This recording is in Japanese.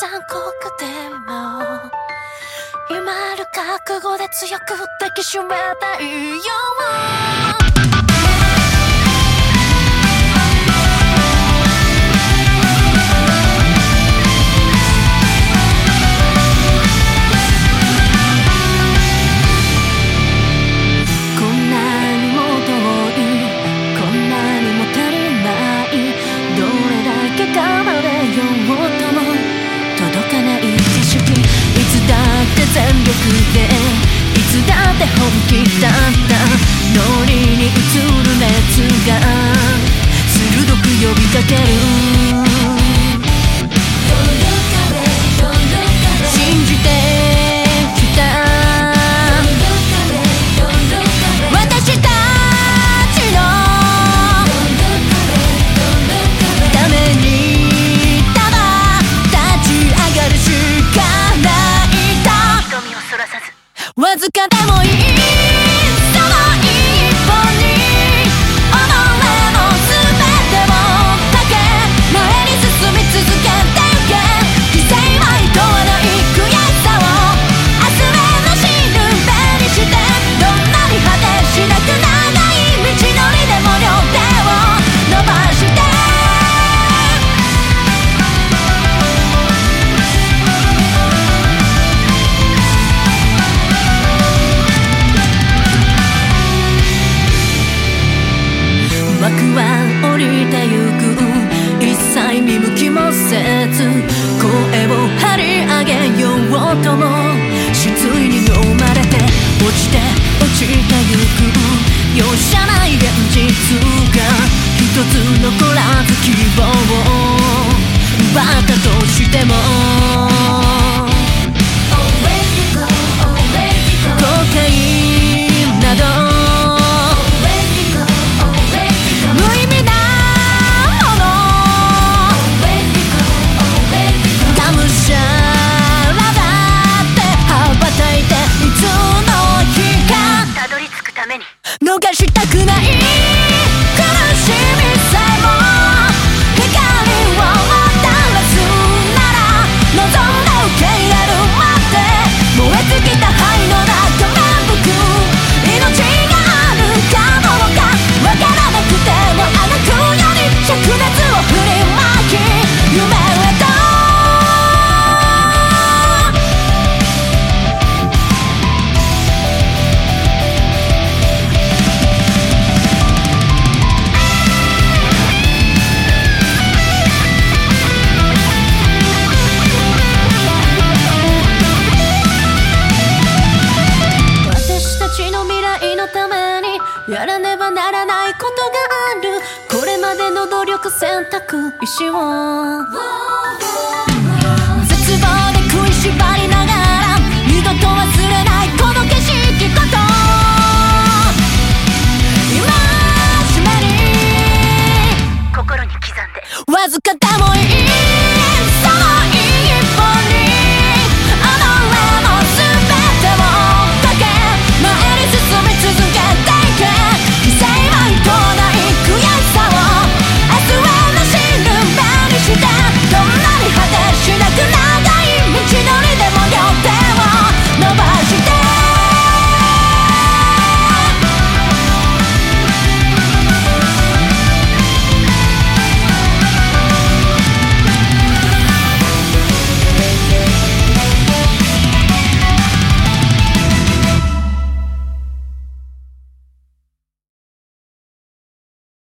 残酷でも埋を今ある覚悟で強く抱きしめたいよ。は降りてゆく一切見向きもせず声を張り上げようとも失意に飲まれて落ちて落ちてゆく容赦ない現実が一つ残らず希望をバカとしてもやらねばならないことがある。これまでの努力選択意思を絶望で食いしばりながら二度と忘れないこの景色こと。今しめに心に刻んで。わずかだ